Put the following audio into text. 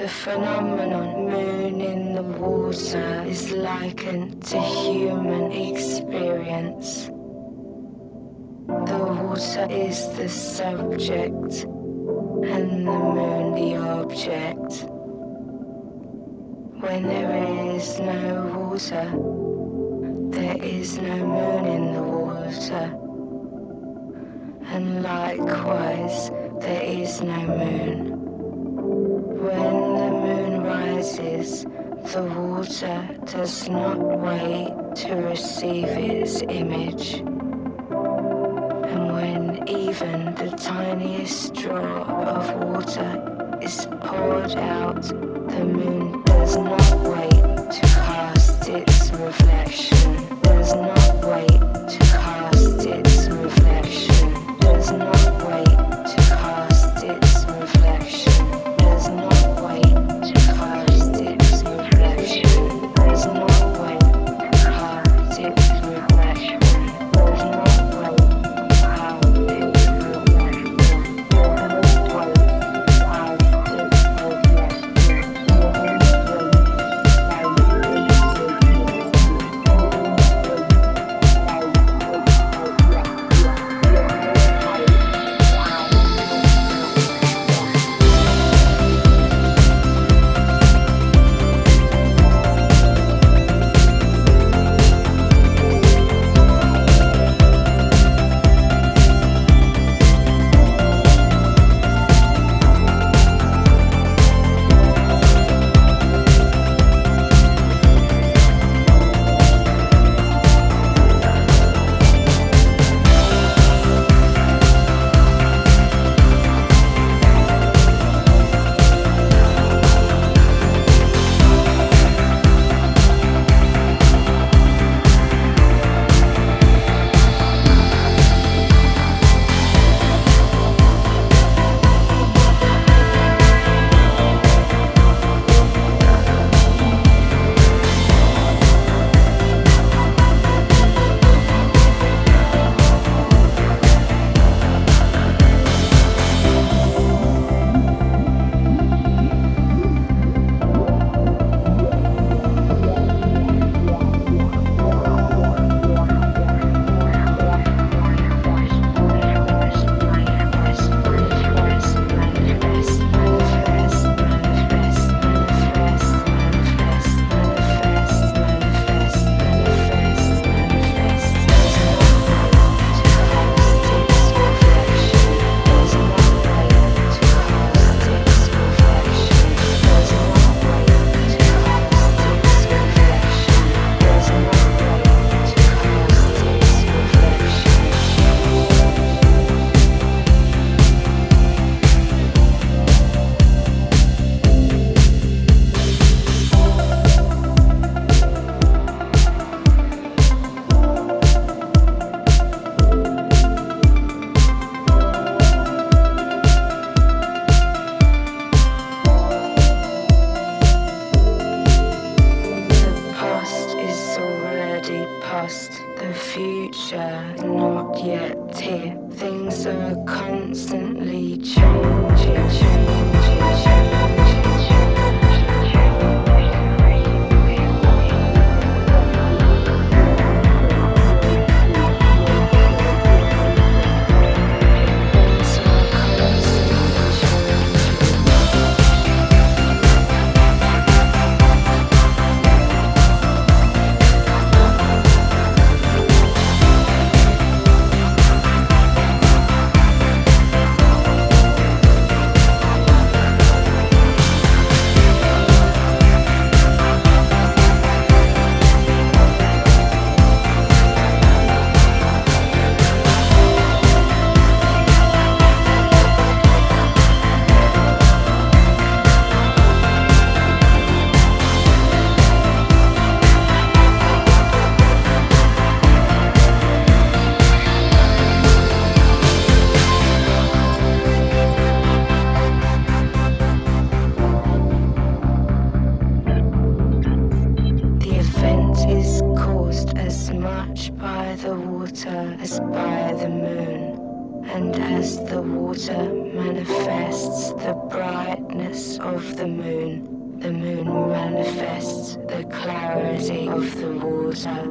The phenomenon moon in the water is likened to human experience. The water is the subject and the moon the object. When there is no water, there is no moon in the water. And likewise, there is no moon. Rises, the water does not wait to receive its image. And when even the tiniest drop of water is poured out, the moon does not wait to cast its reflection, does not wait to cast its reflection, does not wait future not yet here. Things are constantly as much by the water as by the moon, and as the water manifests the brightness of the moon, the moon manifests the clarity of the water.